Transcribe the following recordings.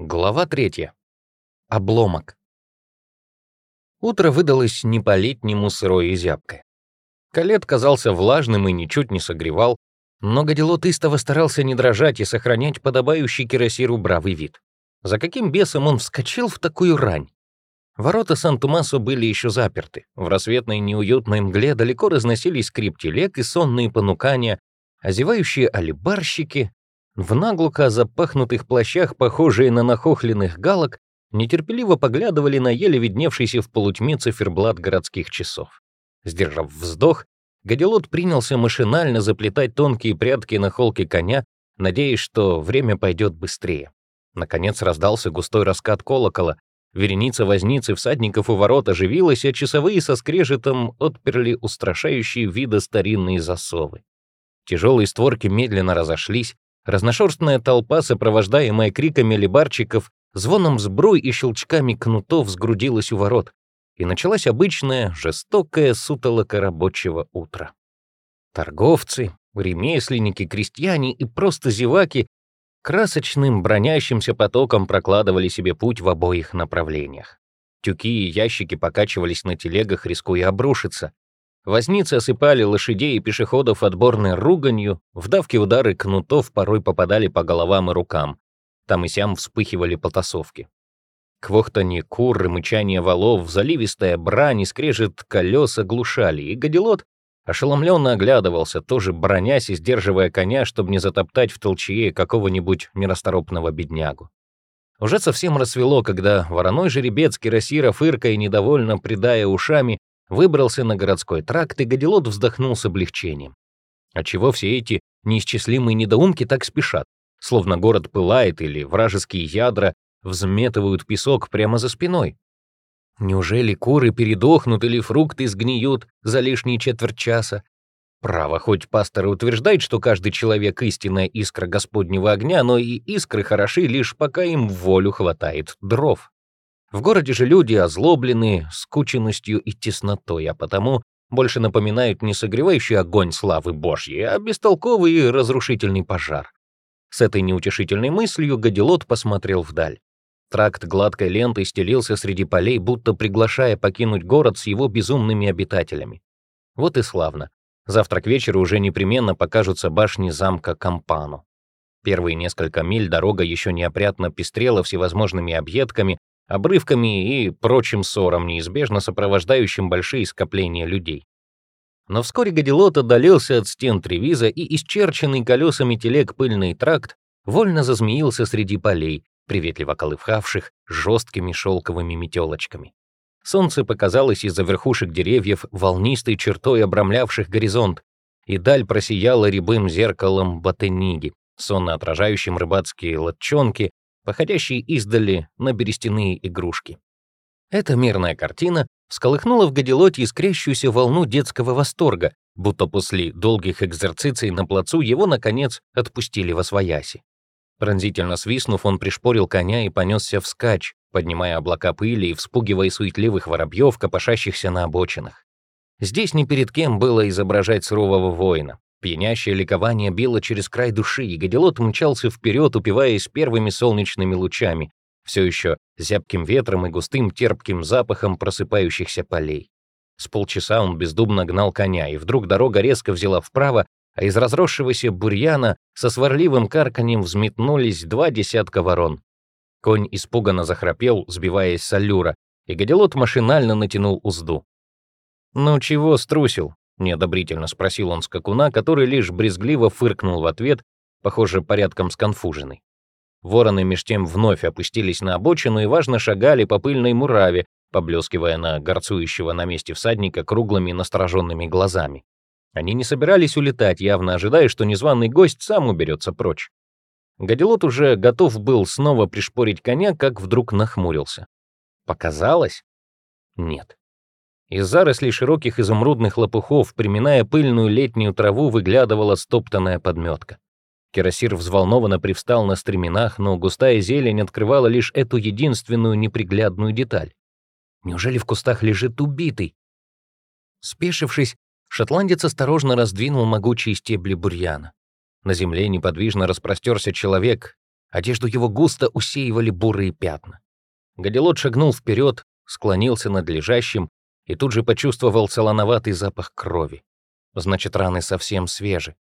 Глава третья. Обломок. Утро выдалось не по-летнему сырое и зябкое. Калет казался влажным и ничуть не согревал, но Гадилот истово старался не дрожать и сохранять подобающий кирасиру бравый вид. За каким бесом он вскочил в такую рань? Ворота Сан-Тумасо были еще заперты. В рассветной неуютной мгле далеко разносились скрип телег и сонные понукания, а зевающие алибарщики в наглухо запахнутых плащах, похожие на нахохленных галок, нетерпеливо поглядывали на еле видневшийся в полутьме циферблат городских часов. Сдержав вздох, Гадилот принялся машинально заплетать тонкие прядки на холке коня, надеясь, что время пойдет быстрее. Наконец раздался густой раскат колокола, вереница возниц и всадников у ворот оживилась, а часовые со скрежетом отперли устрашающие вида старинные засовы. Тяжелые створки медленно разошлись, Разношерстная толпа, сопровождаемая криками либарчиков, звоном сбруй и щелчками кнутов сгрудилась у ворот, и началась обычная, жестокая сутолока рабочего утра. Торговцы, ремесленники, крестьяне и просто зеваки красочным бронящимся потоком прокладывали себе путь в обоих направлениях. Тюки и ящики покачивались на телегах, рискуя обрушиться. Возницы осыпали лошадей и пешеходов отборной руганью, в давке удары кнутов порой попадали по головам и рукам. Там и сям вспыхивали потасовки. Квохтанье кур и мычание валов, заливистая брань и скрежет колес оглушали, и гадилот ошеломленно оглядывался, тоже бронясь и сдерживая коня, чтобы не затоптать в толчее какого-нибудь нерасторопного беднягу. Уже совсем рассвело, когда вороной жеребец кирасира, фыркая и недовольно придая ушами, выбрался на городской тракт, и Гадилот вздохнул с облегчением. Отчего все эти неисчислимые недоумки так спешат, словно город пылает или вражеские ядра взметывают песок прямо за спиной? Неужели куры передохнут или фрукты сгниют за лишние четверть часа? Право, хоть пастор и утверждает, что каждый человек — истинная искра Господнего огня, но и искры хороши лишь пока им волю хватает дров. В городе же люди озлоблены скученностью и теснотой, а потому больше напоминают не согревающий огонь славы Божьей, а бестолковый и разрушительный пожар. С этой неутешительной мыслью Гадилот посмотрел вдаль. Тракт гладкой лентой стелился среди полей, будто приглашая покинуть город с его безумными обитателями. Вот и славно. Завтра к вечеру уже непременно покажутся башни замка Кампану. Первые несколько миль дорога еще неопрятно пестрела всевозможными объедками, обрывками и прочим ссором, неизбежно сопровождающим большие скопления людей. Но вскоре Гадилот отдалился от стен Тревиза, и исчерченный колесами телег пыльный тракт вольно зазмеился среди полей, приветливо колыхавших жесткими шелковыми метелочками. Солнце показалось из-за верхушек деревьев волнистой чертой обрамлявших горизонт, и даль просияла рябым зеркалом Батениги, сонно отражающим рыбацкие лодчонки походящие издали на берестяные игрушки. Эта мирная картина всколыхнула в Гадилоте искрящуюся волну детского восторга, будто после долгих экзерциций на плацу его, наконец, отпустили во свояси. Пронзительно свистнув, он пришпорил коня и понесся вскачь, поднимая облака пыли и вспугивая суетливых воробьев, копошащихся на обочинах. Здесь ни перед кем было изображать сурового воина. Пьянящее ликование било через край души, и Гадилот мчался вперед, упиваясь первыми солнечными лучами, все еще зябким ветром и густым терпким запахом просыпающихся полей. С полчаса он бездумно гнал коня, и вдруг дорога резко взяла вправо, а из разросшегося бурьяна со сварливым карканьем взметнулись два десятка ворон. Конь испуганно захрапел, сбиваясь с аллюра, и Гадилот машинально натянул узду. «Ну чего струсил?» — неодобрительно спросил он скакуна, который лишь брезгливо фыркнул в ответ, похоже, порядком сконфуженный. Вороны меж тем вновь опустились на обочину и важно шагали по пыльной мураве, поблескивая на горцующего на месте всадника круглыми настороженными глазами. Они не собирались улетать, явно ожидая, что незваный гость сам уберется прочь. Гадилот уже готов был снова пришпорить коня, как вдруг нахмурился. Показалось? Нет. Из зарослей широких изумрудных лопухов, приминая пыльную летнюю траву, выглядывала стоптанная подметка. Кирасир взволнованно привстал на стременах, но густая зелень открывала лишь эту единственную неприглядную деталь. Неужели в кустах лежит убитый? Спешившись, шотландец осторожно раздвинул могучие стебли бурьяна. На земле неподвижно распростерся человек, Одежду его густо усеивали бурые пятна. Гадилот шагнул вперед, склонился над лежащим и тут же почувствовал солоноватый запах крови. Значит, раны совсем свежи.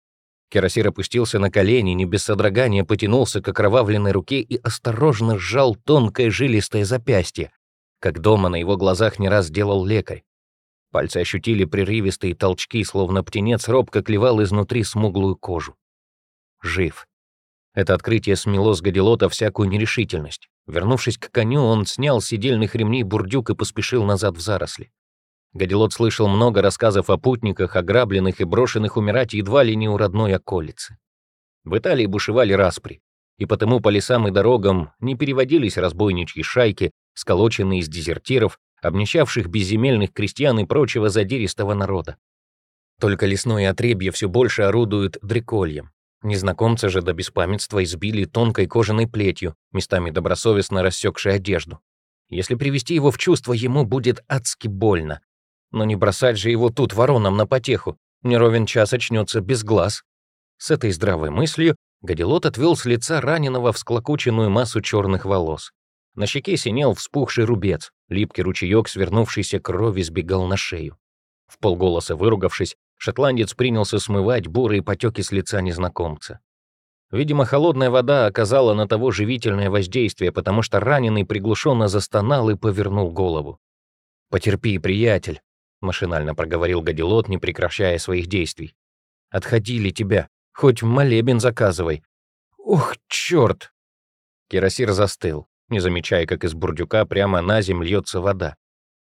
Кирасир опустился на колени, не без содрогания потянулся к окровавленной руке и осторожно сжал тонкое жилистое запястье, как дома на его глазах не раз делал лекарь. Пальцы ощутили прерывистые толчки, словно птенец робко клевал изнутри смуглую кожу. Жив. Это открытие смело с Гадилота всякую нерешительность. Вернувшись к коню, он снял с сидельных ремней бурдюк и поспешил назад в заросли. Гадилот слышал много рассказов о путниках, ограбленных и брошенных умирать едва ли не у родной околицы. В Италии бушевали распри, и потому по лесам и дорогам не переводились разбойничьи шайки, сколоченные из дезертиров, обнищавших безземельных крестьян и прочего задиристого народа. Только лесное отребье все больше орудует дрекольем. Незнакомца же до беспамятства избили тонкой кожаной плетью, местами добросовестно рассекшей одежду. Если привести его в чувство, ему будет адски больно, но не бросать же его тут вороном на потеху. Не ровен час очнется без глаз. С этой здравой мыслью Гадилот отвел с лица раненого в склокоченную массу черных волос. На щеке синел вспухший рубец, липкий ручеек свернувшейся крови сбегал на шею. В полголоса выругавшись, шотландец принялся смывать бурые потеки с лица незнакомца. Видимо, холодная вода оказала на того живительное воздействие, потому что раненый приглушенно застонал и повернул голову. «Потерпи, приятель», — машинально проговорил Гадилот, не прекращая своих действий. «Отходили тебя. Хоть молебен заказывай». «Ух, черт!» Кирасир застыл, не замечая, как из бурдюка прямо на землю льется вода.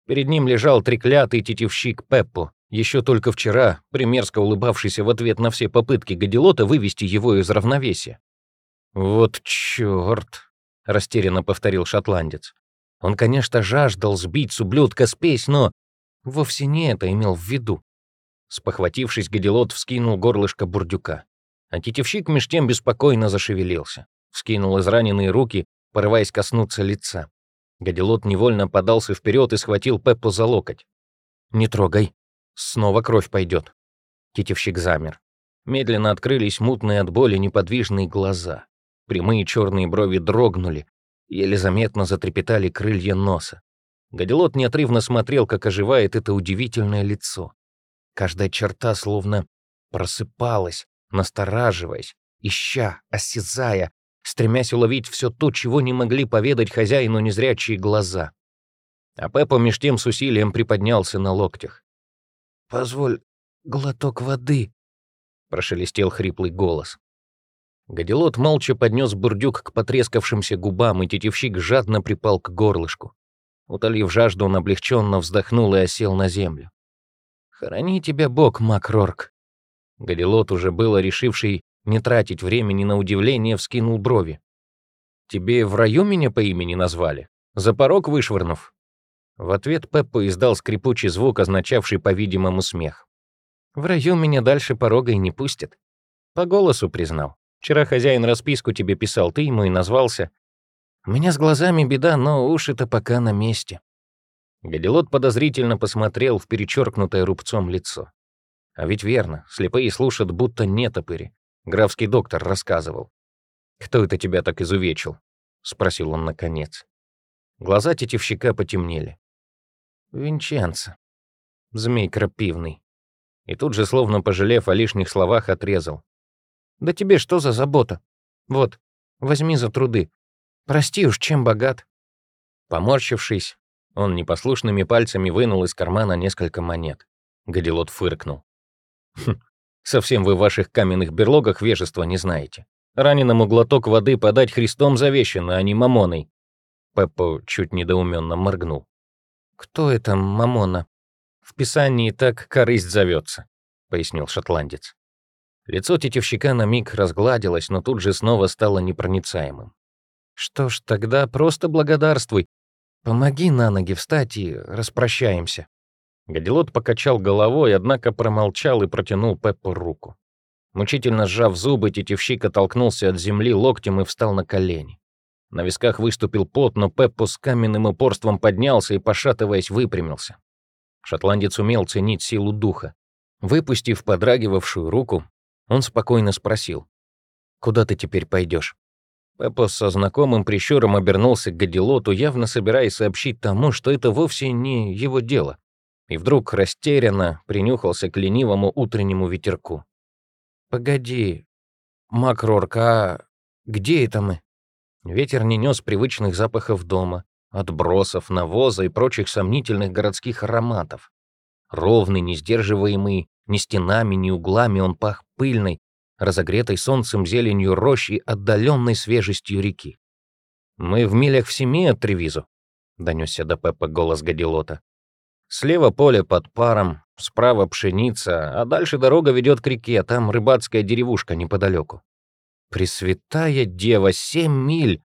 Перед ним лежал треклятый тетивщик Пеппо, еще только вчера, примерзко улыбавшийся в ответ на все попытки Гадилота вывести его из равновесия. «Вот черт!» — растерянно повторил шотландец. Он, конечно, жаждал сбить с ублюдка спесь, но Вовсе не это имел в виду. Спохватившись, Гадилот вскинул горлышко бурдюка. А тетевщик меж тем беспокойно зашевелился. Вскинул израненные руки, порываясь коснуться лица. Гадилот невольно подался вперед и схватил Пеппу за локоть. «Не трогай. Снова кровь пойдет». Тетевщик замер. Медленно открылись мутные от боли неподвижные глаза. Прямые черные брови дрогнули, еле заметно затрепетали крылья носа. Гадилот неотрывно смотрел, как оживает это удивительное лицо. Каждая черта словно просыпалась, настораживаясь, ища, осязая, стремясь уловить все то, чего не могли поведать хозяину незрячие глаза. А Пеппа меж тем с усилием приподнялся на локтях. «Позволь глоток воды», — прошелестел хриплый голос. Гадилот молча поднес бурдюк к потрескавшимся губам, и тетивщик жадно припал к горлышку. Утолив жажду, он облегченно вздохнул и осел на землю. «Храни тебя Бог, Макрорк!» Гадилот, уже было решивший не тратить времени на удивление, вскинул брови. «Тебе в раю меня по имени назвали? За порог вышвырнув?» В ответ Пеппо издал скрипучий звук, означавший, по-видимому, смех. «В раю меня дальше порога и не пустят». По голосу признал. «Вчера хозяин расписку тебе писал, ты ему и назвался. У меня с глазами беда, но уши-то пока на месте». Гадилот подозрительно посмотрел в перечеркнутое рубцом лицо. А ведь верно, слепые слушают, будто не топыри. Графский доктор рассказывал. «Кто это тебя так изувечил?» — спросил он наконец. Глаза тетивщика потемнели. «Винченцо. Змей крапивный». И тут же, словно пожалев о лишних словах, отрезал. «Да тебе что за забота? Вот, возьми за труды. Прости уж, чем богат». Поморщившись, он непослушными пальцами вынул из кармана несколько монет. Гадилот фыркнул. «Хм, совсем вы в ваших каменных берлогах вежества не знаете. Раненому глоток воды подать Христом завещано, а не мамоной». Пеппо чуть недоуменно моргнул. «Кто это мамона?» «В Писании так корысть зовется», — пояснил шотландец. Лицо тетевщика на миг разгладилось, но тут же снова стало непроницаемым. Что ж, тогда просто благодарствуй. Помоги на ноги встать и распрощаемся. Гадилот покачал головой, однако промолчал и протянул Пеппу руку. Мучительно сжав зубы, тетевщик оттолкнулся от земли локтем и встал на колени. На висках выступил пот, но Пеппу с каменным упорством поднялся и, пошатываясь, выпрямился. Шотландец умел ценить силу духа. Выпустив подрагивавшую руку, он спокойно спросил. «Куда ты теперь пойдешь? Пеппа со знакомым прищуром обернулся к Гадилоту, явно собираясь сообщить тому, что это вовсе не его дело. И вдруг растерянно принюхался к ленивому утреннему ветерку. «Погоди, Макрорк, а где это мы?» Ветер не нес привычных запахов дома, отбросов, навоза и прочих сомнительных городских ароматов. Ровный, не сдерживаемый ни стенами, ни углами, он пах пыльной, разогретой солнцем зеленью рощ и отдаленной свежестью реки. «Мы в милях в семи от Тревизу», — донесся до Пеппа голос Гадилота. «Слева поле под паром, справа пшеница, а дальше дорога ведет к реке, там рыбацкая деревушка неподалеку». «Пресвятая дева, семь миль!»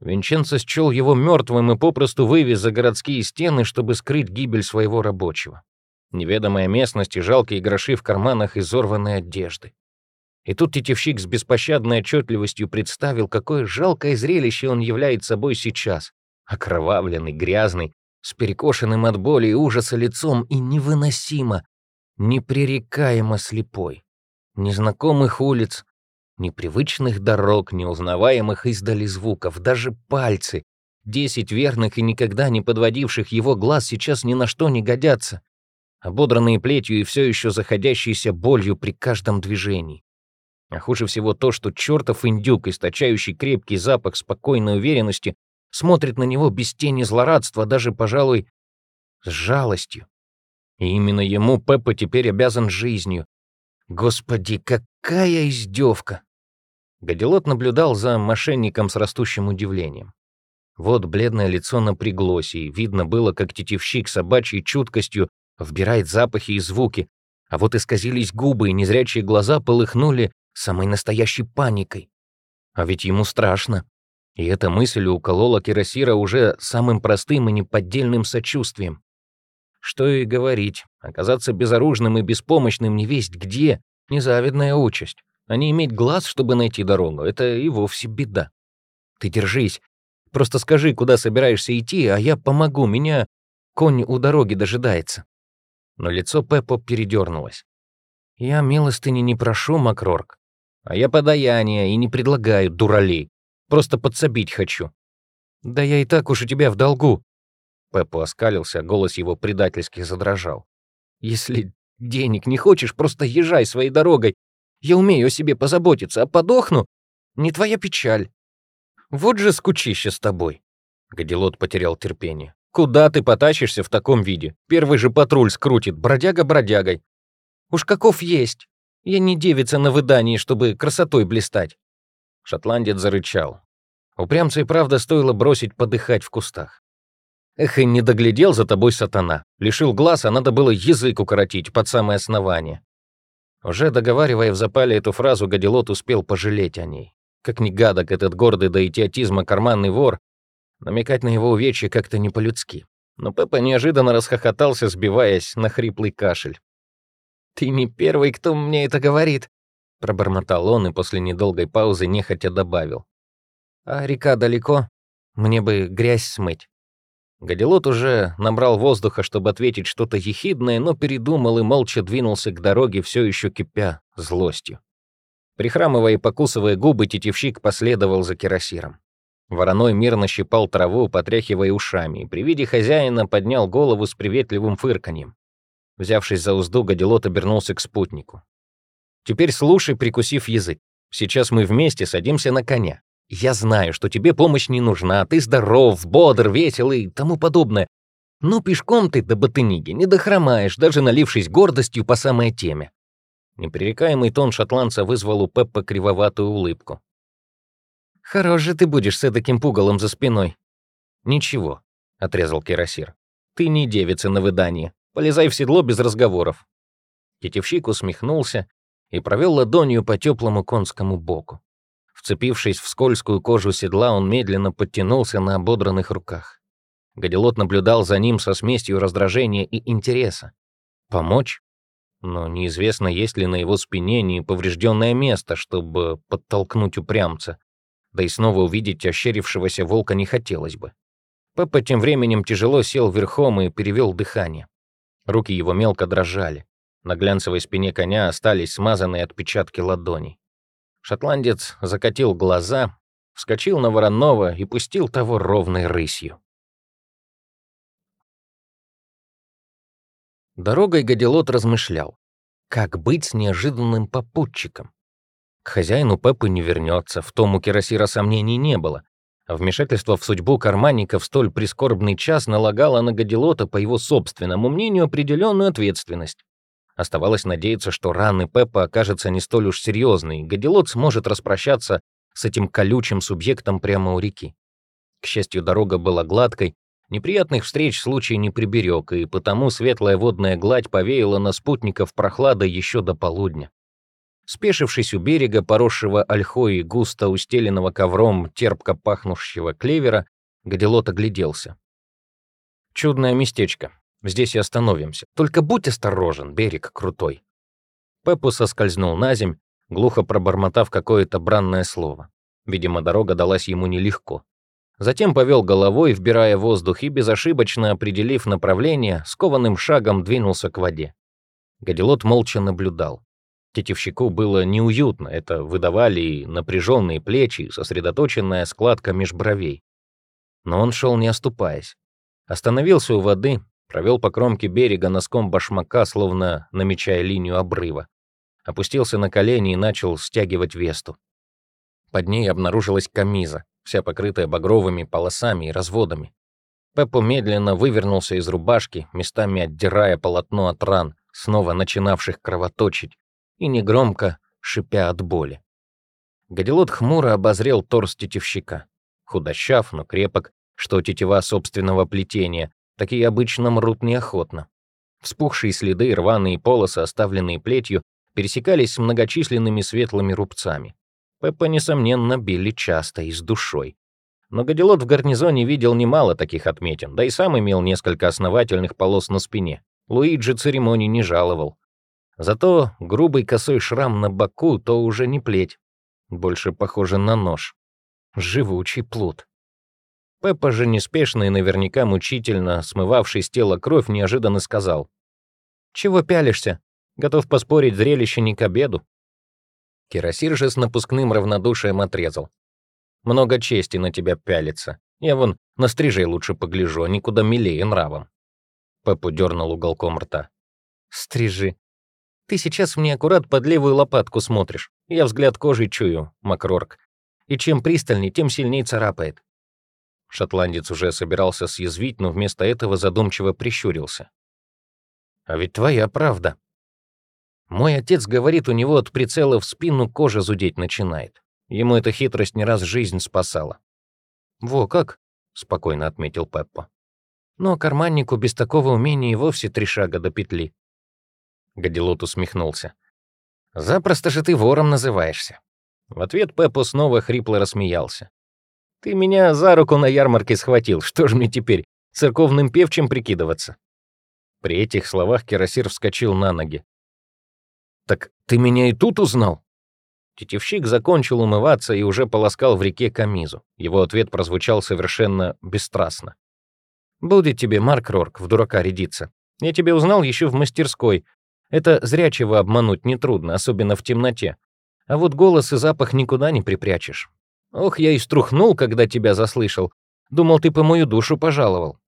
Винченцо счел его мертвым и попросту вывез за городские стены, чтобы скрыть гибель своего рабочего. Неведомая местность и жалкие гроши в карманах изорванной одежды. И тут тетевщик с беспощадной отчетливостью представил, какое жалкое зрелище он является собой сейчас. Окровавленный, грязный, с перекошенным от боли и ужаса лицом и невыносимо, непререкаемо слепой. Незнакомых улиц, непривычных дорог, неузнаваемых издали звуков, даже пальцы, десять верных и никогда не подводивших его глаз сейчас ни на что не годятся, ободранные плетью и все еще заходящиеся болью при каждом движении. А хуже всего то, что чертов индюк, источающий крепкий запах спокойной уверенности, смотрит на него без тени злорадства, даже, пожалуй, с жалостью. И именно ему Пеппа теперь обязан жизнью. Господи, какая издевка! Гадилот наблюдал за мошенником с растущим удивлением. Вот бледное лицо напряглось, и видно было, как тетивщик собачьей чуткостью вбирает запахи и звуки, а вот исказились губы, и незрячие глаза полыхнули самой настоящей паникой. А ведь ему страшно. И эта мысль уколола Кирасира уже самым простым и неподдельным сочувствием. Что и говорить, оказаться безоружным и беспомощным не весть где — незавидная участь. А не иметь глаз, чтобы найти дорогу — это и вовсе беда. Ты держись. Просто скажи, куда собираешься идти, а я помогу. Меня конь у дороги дожидается. Но лицо Пеппо передернулось. Я милостыни не прошу, Макрорк. А я подаяние и не предлагаю, дуралей. Просто подсобить хочу. Да я и так уж у тебя в долгу. Пеппо оскалился, голос его предательски задрожал. Если денег не хочешь, просто езжай своей дорогой. Я умею о себе позаботиться, а подохну — не твоя печаль. Вот же скучище с тобой. Гадилот потерял терпение. Куда ты потащишься в таком виде? Первый же патруль скрутит, бродяга бродягой. Уж каков есть. Я не девица на выдании, чтобы красотой блистать». Шотландец зарычал. Упрямца и правда стоило бросить подыхать в кустах. Эх, и не доглядел за тобой сатана. Лишил глаз, а надо было язык укоротить под самое основание. Уже договаривая в запале эту фразу, Гадилот успел пожалеть о ней. Как ни гадок этот гордый до идиотизма карманный вор, намекать на его увечье как-то не по-людски. Но Пеппа неожиданно расхохотался, сбиваясь на хриплый кашель. «Ты не первый, кто мне это говорит», — пробормотал он и после недолгой паузы нехотя добавил. «А река далеко? Мне бы грязь смыть». Гадилот уже набрал воздуха, чтобы ответить что-то ехидное, но передумал и молча двинулся к дороге, все еще кипя злостью. Прихрамывая и покусывая губы, тетивщик последовал за кирасиром. Вороной мирно щипал траву, потряхивая ушами, и при виде хозяина поднял голову с приветливым фырканьем. Взявшись за узду, Гадилот обернулся к спутнику. «Теперь слушай, прикусив язык. Сейчас мы вместе садимся на коня. Я знаю, что тебе помощь не нужна, ты здоров, бодр, весел и тому подобное. Но пешком ты до Батыниги не дохромаешь, даже налившись гордостью по самой теме». Непререкаемый тон шотландца вызвал у Пеппа кривоватую улыбку. «Хорош же ты будешь с таким пугалом за спиной». «Ничего», — отрезал Кирасир. «Ты не девица на выдании. Полезай в седло без разговоров». Тетевщик усмехнулся и провел ладонью по теплому конскому боку. Вцепившись в скользкую кожу седла, он медленно подтянулся на ободранных руках. Гадилот наблюдал за ним со смесью раздражения и интереса. Помочь? Но неизвестно, есть ли на его спине неповрежденное место, чтобы подтолкнуть упрямца. Да и снова увидеть ощерившегося волка не хотелось бы. Пеппа тем временем тяжело сел верхом и перевел дыхание. Руки его мелко дрожали. На глянцевой спине коня остались смазанные отпечатки ладоней. Шотландец закатил глаза, вскочил на Воронова и пустил того ровной рысью. Дорогой Гадилот размышлял, как быть с неожиданным попутчиком. К хозяину Пеппы не вернется, в том у Кирасира сомнений не было. Вмешательство в судьбу карманника в столь прискорбный час налагало на Гадилота, по его собственному мнению, определенную ответственность. Оставалось надеяться, что раны Пеппа окажется не столь уж серьезной, и Гадилот сможет распрощаться с этим колючим субъектом прямо у реки. К счастью, дорога была гладкой, неприятных встреч случай не приберег, и потому светлая водная гладь повеяла на спутников прохладой еще до полудня. Спешившись у берега, поросшего ольхой и густо устеленного ковром терпко пахнущего клевера, Гадилот огляделся. «Чудное местечко. Здесь и остановимся. Только будь осторожен, берег крутой». Пеппу соскользнул на земь, глухо пробормотав какое-то бранное слово. Видимо, дорога далась ему нелегко. Затем повел головой, вбирая воздух, и, безошибочно определив направление, скованным шагом двинулся к воде. Гадилот молча наблюдал. Тетевщику было неуютно, это выдавали и напряженные плечи, и сосредоточенная складка меж бровей. Но он шел не оступаясь. Остановился у воды, провел по кромке берега носком башмака, словно намечая линию обрыва. Опустился на колени и начал стягивать весту. Под ней обнаружилась камиза, вся покрытая багровыми полосами и разводами. Пеппо медленно вывернулся из рубашки, местами отдирая полотно от ран, снова начинавших кровоточить, и негромко шипя от боли. Гадилот хмуро обозрел торс тетивщика. Худощав, но крепок, что тетива собственного плетения, такие обычно мрут неохотно. Вспухшие следы, рваные полосы, оставленные плетью, пересекались с многочисленными светлыми рубцами. Пеппа, несомненно, били часто и с душой. Но Гадилот в гарнизоне видел немало таких отметин, да и сам имел несколько основательных полос на спине. Луиджи церемоний не жаловал. Зато грубый косой шрам на боку то уже не плеть, больше похоже на нож. Живучий плут. Пеппа же неспешно и наверняка мучительно, смывавший с тела кровь, неожиданно сказал. «Чего пялишься? Готов поспорить, зрелище не к обеду». Кирасир же с напускным равнодушием отрезал. «Много чести на тебя пялится. Я вон на стрижей лучше погляжу, никуда милее нравом». Пеппу дернул уголком рта. «Стрижи. Ты сейчас мне аккурат под левую лопатку смотришь. Я взгляд кожей чую, Макрорк. И чем пристальней, тем сильнее царапает. Шотландец уже собирался съязвить, но вместо этого задумчиво прищурился. «А ведь твоя правда. Мой отец говорит, у него от прицела в спину кожа зудеть начинает. Ему эта хитрость не раз жизнь спасала». «Во как?» — спокойно отметил Пеппа. «Но карманнику без такого умения и вовсе три шага до петли. Гадилот усмехнулся. «Запросто же ты вором называешься». В ответ Пеппо снова хрипло рассмеялся. «Ты меня за руку на ярмарке схватил. Что ж мне теперь, церковным певчим прикидываться?» При этих словах Кирасир вскочил на ноги. «Так ты меня и тут узнал?» Тетевщик закончил умываться и уже полоскал в реке камизу. Его ответ прозвучал совершенно бесстрастно. «Будет тебе, Марк Рорк, в дурака рядиться. Я тебя узнал еще в мастерской, это зрячего обмануть нетрудно, особенно в темноте. А вот голос и запах никуда не припрячешь. Ох, я и струхнул, когда тебя заслышал. Думал, ты по мою душу пожаловал.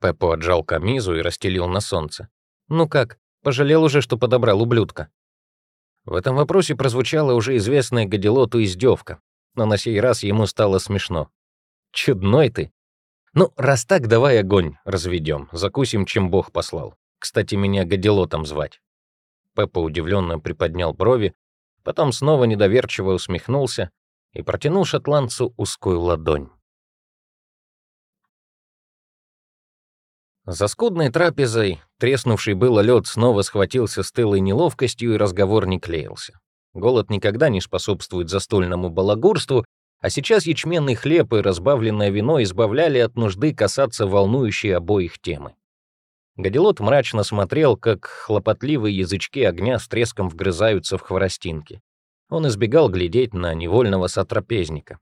Пеппо отжал камизу и расстелил на солнце. Ну как, пожалел уже, что подобрал ублюдка? В этом вопросе прозвучала уже известная Гадилоту издевка, но на сей раз ему стало смешно. «Чудной ты!» «Ну, раз так, давай огонь разведем, закусим, чем Бог послал. Кстати, меня Гадилотом звать». Пеппа удивленно приподнял брови, потом снова недоверчиво усмехнулся и протянул шотландцу узкую ладонь. За скудной трапезой, треснувший было лед, снова схватился с тылой неловкостью, и разговор не клеился. Голод никогда не способствует застольному балагурству, а сейчас ячменный хлеб и разбавленное вино избавляли от нужды касаться волнующей обоих темы. Гадилот мрачно смотрел, как хлопотливые язычки огня с треском вгрызаются в хворостинки. Он избегал глядеть на невольного сотрапезника.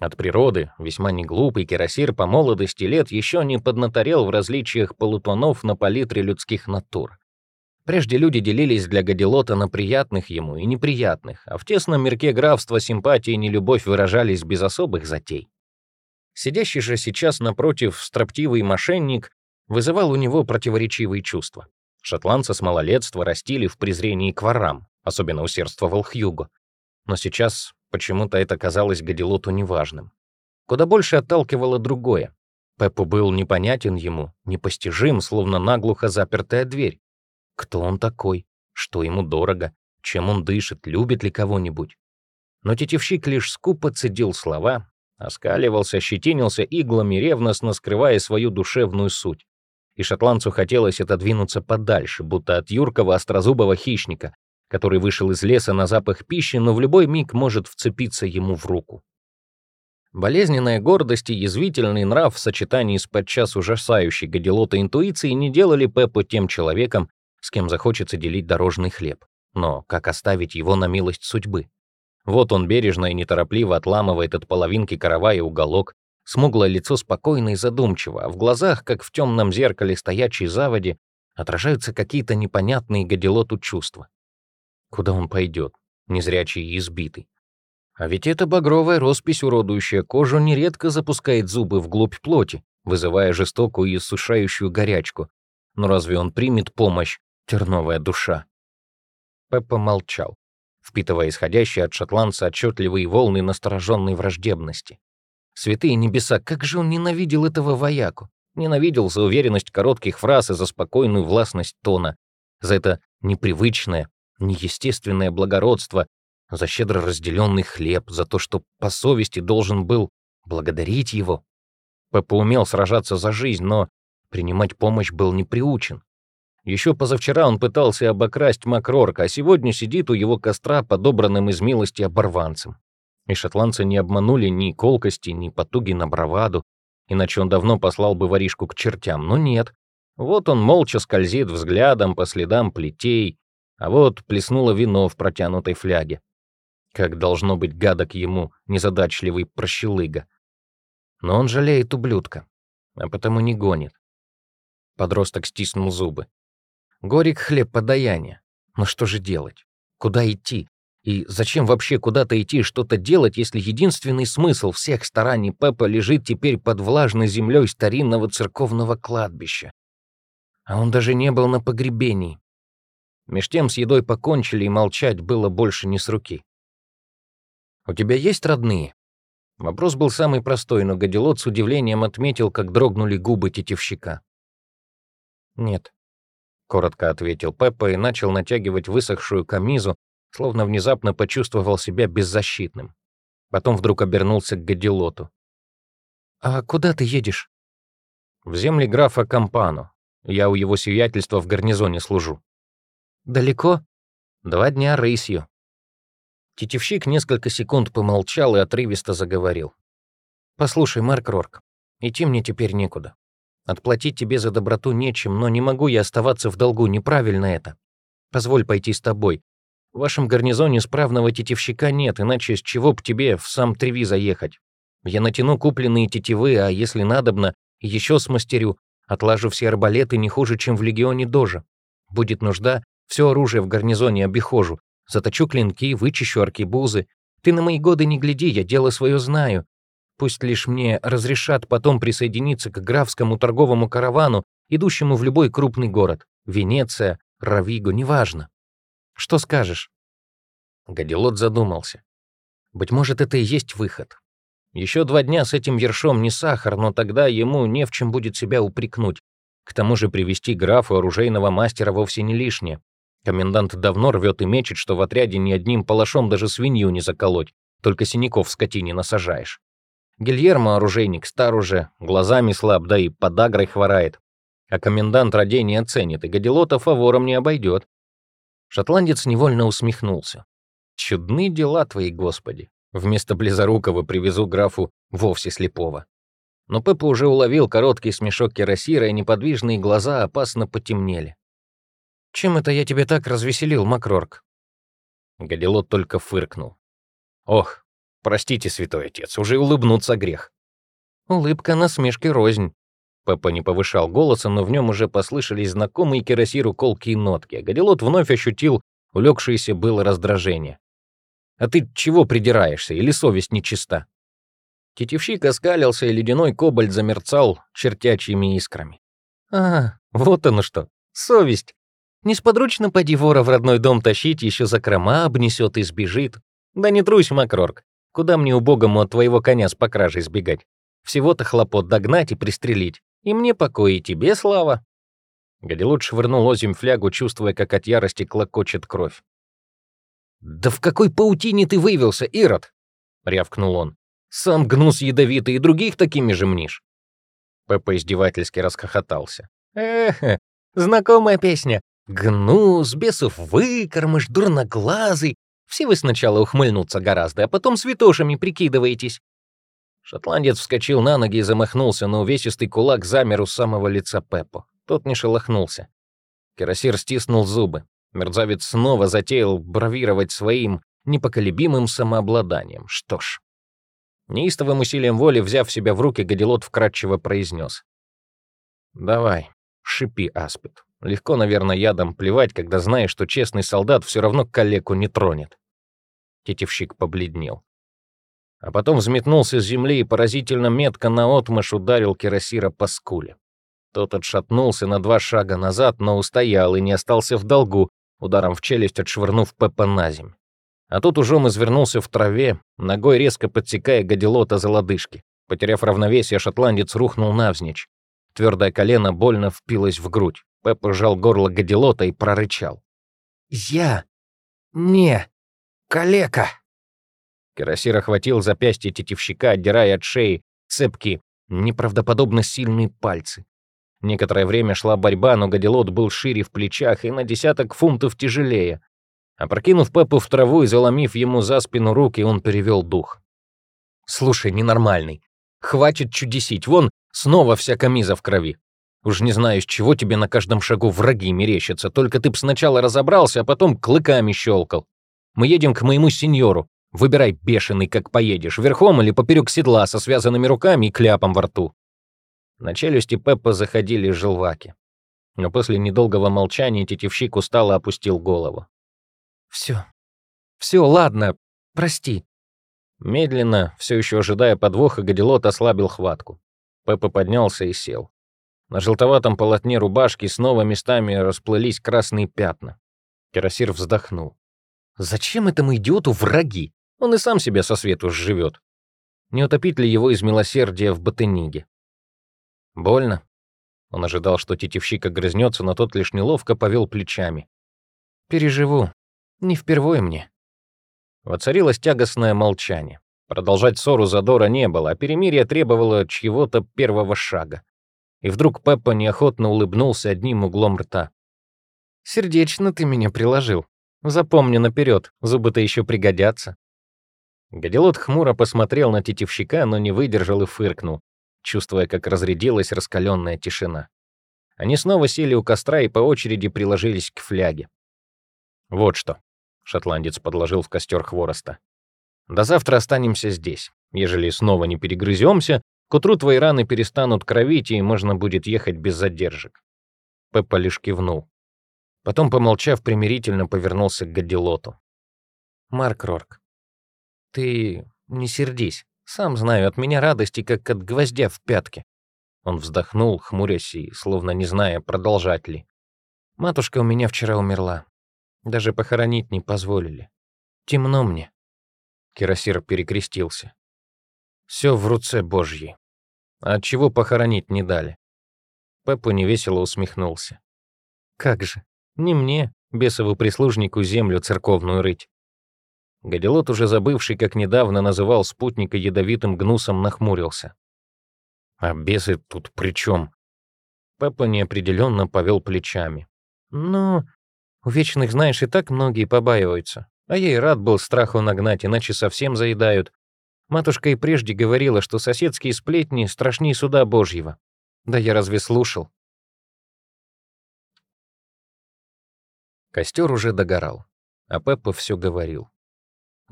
От природы весьма неглупый кирасир по молодости лет еще не поднаторел в различиях полутонов на палитре людских натур. Прежде люди делились для Гадилота на приятных ему и неприятных, а в тесном мирке графства симпатии и нелюбовь выражались без особых затей. Сидящий же сейчас напротив строптивый мошенник вызывал у него противоречивые чувства. Шотландца с малолетства растили в презрении к ворам, особенно усердствовал Хьюго. Но сейчас почему-то это казалось Гадилоту неважным. Куда больше отталкивало другое. Пеппу был непонятен ему, непостижим, словно наглухо запертая дверь. Кто он такой? Что ему дорого? Чем он дышит? Любит ли кого-нибудь? Но тетевщик лишь скупо цедил слова, оскаливался, щетинился иглами, ревностно скрывая свою душевную суть. И шотландцу хотелось отодвинуться подальше, будто от юркого острозубого хищника, который вышел из леса на запах пищи, но в любой миг может вцепиться ему в руку. Болезненная гордость и язвительный нрав в сочетании с подчас ужасающей гадилотой интуицией не делали Пеппу тем человеком, с кем захочется делить дорожный хлеб. Но как оставить его на милость судьбы? Вот он бережно и неторопливо отламывает от половинки каравая уголок, смуглое лицо спокойно и задумчиво, а в глазах, как в темном зеркале стоячей заводи, отражаются какие-то непонятные гадилоту чувства. Куда он пойдет, незрячий и избитый? А ведь эта багровая роспись, уродующая кожу, нередко запускает зубы вглубь плоти, вызывая жестокую и иссушающую горячку. Но разве он примет помощь, терновая душа? Пеппа молчал впитывая исходящие от шотландца отчетливые волны настороженной враждебности. Святые небеса, как же он ненавидел этого вояку! Ненавидел за уверенность коротких фраз и за спокойную властность тона, за это непривычное, неестественное благородство, за щедро разделенный хлеб, за то, что по совести должен был благодарить его. Пеппа умел сражаться за жизнь, но принимать помощь был не приучен. Еще позавчера он пытался обокрасть Макрорка, а сегодня сидит у его костра, подобранным из милости оборванцем. И шотландцы не обманули ни колкости, ни потуги на браваду, иначе он давно послал бы воришку к чертям, но нет. Вот он молча скользит взглядом по следам плетей, а вот плеснуло вино в протянутой фляге. Как должно быть гадок ему, незадачливый прощелыга. Но он жалеет ублюдка, а потому не гонит. Подросток стиснул зубы. Горик хлеб подаяния. Но что же делать? Куда идти? И зачем вообще куда-то идти что-то делать, если единственный смысл всех стараний Пеппа лежит теперь под влажной землей старинного церковного кладбища? А он даже не был на погребении. Меж тем с едой покончили, и молчать было больше не с руки. «У тебя есть родные?» Вопрос был самый простой, но Гадилот с удивлением отметил, как дрогнули губы тетевщика. «Нет», коротко ответил Пеппа и начал натягивать высохшую камизу, словно внезапно почувствовал себя беззащитным. Потом вдруг обернулся к Гадилоту. «А куда ты едешь?» «В земли графа Кампану. Я у его сиятельства в гарнизоне служу». «Далеко?» «Два дня рысью». Тетевщик несколько секунд помолчал и отрывисто заговорил. «Послушай, Марк Рорк, идти мне теперь некуда. Отплатить тебе за доброту нечем, но не могу я оставаться в долгу, неправильно это. Позволь пойти с тобой. В вашем гарнизоне справного тетивщика нет, иначе с чего б тебе в сам Треви заехать? Я натяну купленные тетивы, а если надобно, еще смастерю, отлажу все арбалеты не хуже, чем в легионе Дожа. Будет нужда, все оружие в гарнизоне обихожу, заточу клинки, вычищу аркебузы. Ты на мои годы не гляди, я дело свое знаю. Пусть лишь мне разрешат потом присоединиться к графскому торговому каравану, идущему в любой крупный город. Венеция, Равиго, неважно. Что скажешь?» Гадилот задумался. «Быть может, это и есть выход. Еще два дня с этим ершом не сахар, но тогда ему не в чем будет себя упрекнуть. К тому же привести графа оружейного мастера вовсе не лишнее. Комендант давно рвет и мечет, что в отряде ни одним палашом даже свинью не заколоть, только синяков скотине насажаешь. Гильермо оружейник стар уже, глазами слаб, да и подагрой хворает. А комендант родения оценит, и Гадилота фавором не обойдет. Шотландец невольно усмехнулся. «Чудны дела твои, Господи! Вместо близорукого привезу графу вовсе слепого». Но Пеппа уже уловил короткий смешок кирасира, и неподвижные глаза опасно потемнели. «Чем это я тебя так развеселил, Макрорк?» Гадилот только фыркнул. «Ох, Простите, святой отец, уже улыбнуться грех. Улыбка насмешки рознь. Пеппа не повышал голоса, но в нем уже послышались знакомые кирасиру колкие нотки, а Гадилот вновь ощутил улегшееся было раздражение. «А ты чего придираешься, или совесть нечиста?» Тетевщик оскалился, и ледяной кобальт замерцал чертячьими искрами. «А, вот оно что, совесть. Несподручно поди вора в родной дом тащить, еще закрома обнесет и сбежит. Да не трусь, Макрорк, куда мне убогому от твоего коня с покражей сбегать? Всего-то хлопот догнать и пристрелить. И мне покой, и тебе слава». Гадилот швырнул озим флягу, чувствуя, как от ярости клокочет кровь. «Да в какой паутине ты вывелся, Ирод?» — рявкнул он. «Сам гнус ядовитый и других такими же мнишь». Пеппа издевательски расхохотался. «Эх, знакомая песня. Гнус, бесов выкормыш, дурноглазый. Все вы сначала ухмыльнуться гораздо, а потом святошами прикидываетесь. Шотландец вскочил на ноги и замахнулся, но увесистый кулак замер у самого лица Пеппо. Тот не шелохнулся. Кирасир стиснул зубы. Мерзавец снова затеял бравировать своим непоколебимым самообладанием. Что ж. Неистовым усилием воли, взяв себя в руки, Гадилот вкратчиво произнес. «Давай, шипи, Аспид. Легко, наверное, ядом плевать, когда знаешь, что честный солдат все равно калеку не тронет». Тетевщик побледнел а потом взметнулся с земли и поразительно метко наотмашь ударил Кирасира по скуле. Тот отшатнулся на два шага назад, но устоял и не остался в долгу, ударом в челюсть отшвырнув Пеппа на земь. А тут ужом извернулся в траве, ногой резко подсекая гадилота за лодыжки. Потеряв равновесие, шотландец рухнул навзничь. Твердое колено больно впилось в грудь. Пеппа сжал горло гадилота и прорычал. «Я не калека!» Кирасир охватил запястье тетивщика, отдирая от шеи цепки, неправдоподобно сильные пальцы. Некоторое время шла борьба, но Гадилот был шире в плечах и на десяток фунтов тяжелее. Опрокинув Пеппу в траву и заломив ему за спину руки, он перевел дух. «Слушай, ненормальный, хватит чудесить, вон снова вся камиза в крови. Уж не знаю, с чего тебе на каждом шагу враги мерещатся, только ты б сначала разобрался, а потом клыками щелкал. Мы едем к моему сеньору, Выбирай, бешеный, как поедешь, верхом или поперек седла со связанными руками и кляпом во рту. На челюсти Пеппа заходили желваки. Но после недолгого молчания тетевщик устало опустил голову. «Все, все, ладно, прости». Медленно, все еще ожидая подвоха, Гадилот ослабил хватку. Пеппа поднялся и сел. На желтоватом полотне рубашки снова местами расплылись красные пятна. Кирасир вздохнул. «Зачем этому идиоту враги? Он и сам себе со свету живет. Не утопить ли его из милосердия в Ботениге? Больно. Он ожидал, что тетивщик огрызнется, но тот лишь неловко повел плечами. «Переживу. Не впервой мне». Воцарилось тягостное молчание. Продолжать ссору задора не было, а перемирие требовало чьего-то первого шага. И вдруг Пеппа неохотно улыбнулся одним углом рта. «Сердечно ты меня приложил. Запомни наперед, зубы-то еще пригодятся». Гадилот хмуро посмотрел на тетивщика, но не выдержал и фыркнул, чувствуя, как разрядилась раскаленная тишина. Они снова сели у костра и по очереди приложились к фляге. «Вот что», — шотландец подложил в костер хвороста. «До завтра останемся здесь. Ежели снова не перегрыземся, к утру твои раны перестанут кровить, и можно будет ехать без задержек». Пеппа лишь кивнул. Потом, помолчав, примирительно повернулся к Гадилоту. «Марк Рорк, «Ты не сердись. Сам знаю, от меня радости, как от гвоздя в пятке». Он вздохнул, хмурясь и, словно не зная, продолжать ли. «Матушка у меня вчера умерла. Даже похоронить не позволили. Темно мне». Кирасир перекрестился. «Все в руце Божьей. А чего похоронить не дали?» Пеппа невесело усмехнулся. «Как же, не мне, бесову прислужнику, землю церковную рыть. Гадилот, уже забывший, как недавно называл спутника ядовитым гнусом, нахмурился. «А бесы тут при чем? Пеппа неопределенно повел плечами. «Ну, у вечных, знаешь, и так многие побаиваются. А я и рад был страху нагнать, иначе совсем заедают. Матушка и прежде говорила, что соседские сплетни страшнее суда Божьего. Да я разве слушал?» Костер уже догорал, а Пеппа все говорил.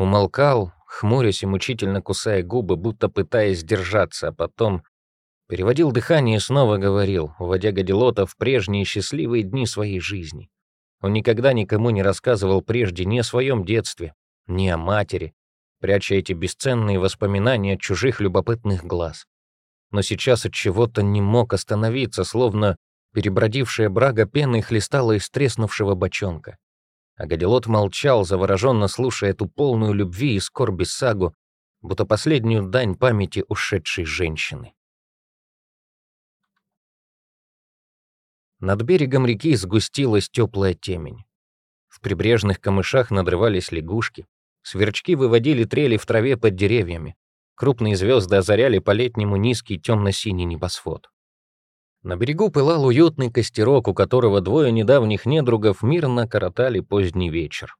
Умолкал, хмурясь и мучительно кусая губы, будто пытаясь сдержаться, а потом Переводил дыхание и снова говорил, уводя Гадилота в прежние счастливые дни своей жизни. Он никогда никому не рассказывал прежде ни о своем детстве, ни о матери, пряча эти бесценные воспоминания от чужих любопытных глаз. Но сейчас от чего-то не мог остановиться, словно перебродившая брага пеной хлестала из треснувшего бочонка. А Гадилот молчал, завороженно слушая эту полную любви и скорби сагу, будто последнюю дань памяти ушедшей женщины. Над берегом реки сгустилась теплая темень. В прибрежных камышах надрывались лягушки, сверчки выводили трели в траве под деревьями, крупные звезды озаряли по-летнему низкий темно-синий небосвод. На берегу пылал уютный костерок, у которого двое недавних недругов мирно коротали поздний вечер.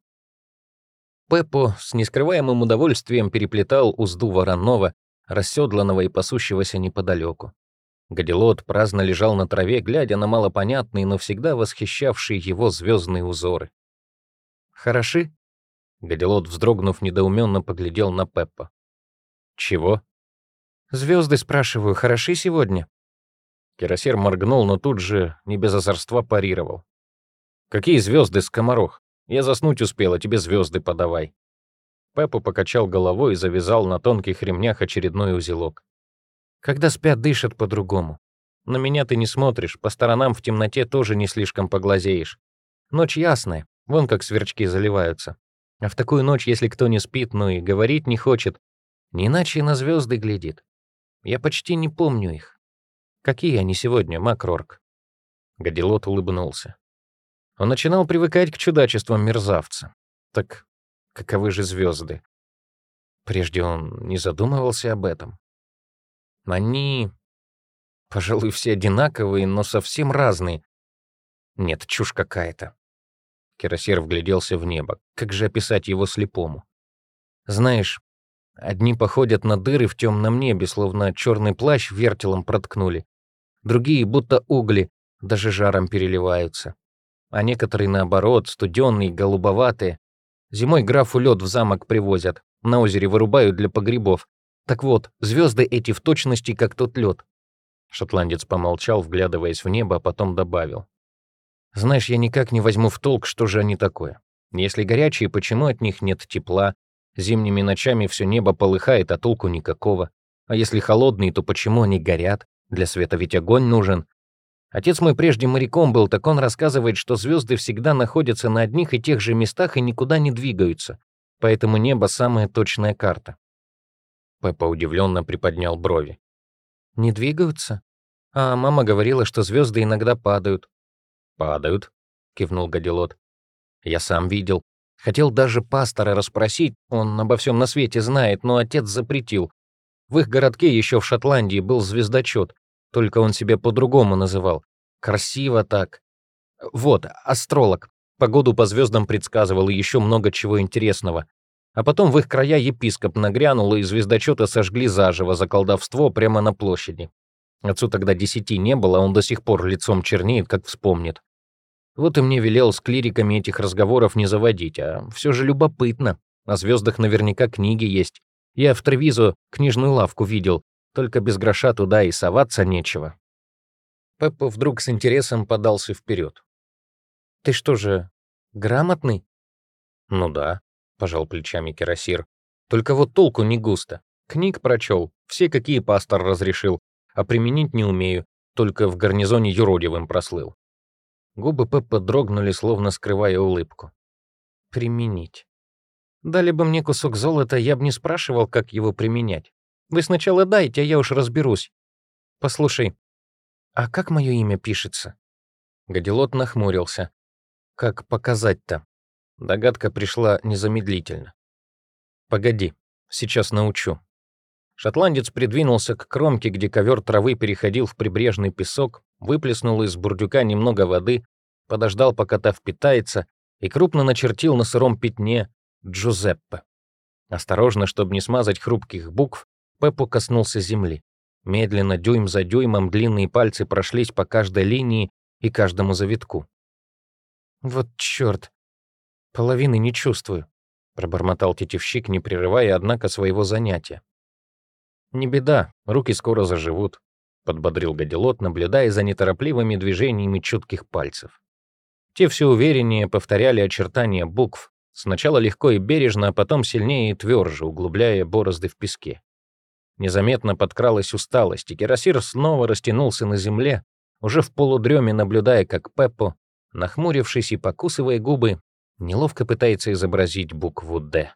Пеппо с нескрываемым удовольствием переплетал узду вороного, расседланного и пасущегося неподалеку. Гадилот праздно лежал на траве, глядя на малопонятные, но всегда восхищавшие его звездные узоры. «Хороши?» Гадилот, вздрогнув, недоуменно поглядел на Пеппа. «Чего?» «Звезды, спрашиваю, хороши сегодня?» Кирасер моргнул, но тут же не без озорства парировал. «Какие звезды, скоморох? Я заснуть успел, а тебе звезды подавай». Пеппа покачал головой и завязал на тонких ремнях очередной узелок. Когда спят, дышат по-другому. На меня ты не смотришь, по сторонам в темноте тоже не слишком поглазеешь. Ночь ясная, вон как сверчки заливаются. А в такую ночь, если кто не спит, ну и говорить не хочет, не иначе на звезды глядит. Я почти не помню их. Какие они сегодня, Макрорк? Гадилот улыбнулся. Он начинал привыкать к чудачествам мерзавца. Так каковы же звезды? Прежде он не задумывался об этом. Они, пожалуй, все одинаковые, но совсем разные. Нет, чушь какая-то. Кирасер вгляделся в небо. Как же описать его слепому? Знаешь, одни походят на дыры в темном небе, словно черный плащ вертелом проткнули. Другие, будто угли, даже жаром переливаются. А некоторые, наоборот, студенные, голубоватые. Зимой графу лед в замок привозят, на озере вырубают для погребов, так вот, звезды эти в точности, как тот лед. Шотландец помолчал, вглядываясь в небо, а потом добавил. «Знаешь, я никак не возьму в толк, что же они такое. Если горячие, почему от них нет тепла? Зимними ночами все небо полыхает, а толку никакого. А если холодные, то почему они горят? Для света ведь огонь нужен. Отец мой прежде моряком был, так он рассказывает, что звезды всегда находятся на одних и тех же местах и никуда не двигаются. Поэтому небо — самая точная карта. Пеппа удивленно приподнял брови. «Не двигаются? А мама говорила, что звезды иногда падают». «Падают?» — кивнул Гадилот. «Я сам видел. Хотел даже пастора расспросить, он обо всем на свете знает, но отец запретил. В их городке еще в Шотландии был звездочет, только он себя по-другому называл. Красиво так. Вот, астролог. Погоду по звездам предсказывал и еще много чего интересного. А потом в их края епископ нагрянул, и звездочета сожгли заживо за колдовство прямо на площади. Отцу тогда десяти не было, он до сих пор лицом чернеет, как вспомнит. Вот и мне велел с клириками этих разговоров не заводить, а все же любопытно. О звездах наверняка книги есть. Я в Тревизо книжную лавку видел, только без гроша туда и соваться нечего. Пеппа вдруг с интересом подался вперед. «Ты что же, грамотный?» «Ну да пожал плечами Кирасир. Только вот толку не густо. Книг прочел, все какие пастор разрешил, а применить не умею, только в гарнизоне юродивым прослыл. Губы Пеппа дрогнули, словно скрывая улыбку. Применить. Дали бы мне кусок золота, я бы не спрашивал, как его применять. Вы сначала дайте, а я уж разберусь. Послушай, а как мое имя пишется? Гадилот нахмурился. Как показать-то? Догадка пришла незамедлительно. «Погоди, сейчас научу». Шотландец придвинулся к кромке, где ковер травы переходил в прибрежный песок, выплеснул из бурдюка немного воды, подождал, пока та впитается, и крупно начертил на сыром пятне «Джузеппе». Осторожно, чтобы не смазать хрупких букв, Пеппо коснулся земли. Медленно, дюйм за дюймом, длинные пальцы прошлись по каждой линии и каждому завитку. «Вот чёрт!» «Половины не чувствую», — пробормотал тетивщик, не прерывая, однако, своего занятия. «Не беда, руки скоро заживут. — подбодрил Гадилот, наблюдая за неторопливыми движениями чутких пальцев. Те все увереннее повторяли очертания букв, сначала легко и бережно, а потом сильнее и тверже, углубляя борозды в песке. Незаметно подкралась усталость, и Кирасир снова растянулся на земле, уже в полудреме наблюдая, как Пеппо, нахмурившись и покусывая губы, неловко пытается изобразить букву «Д».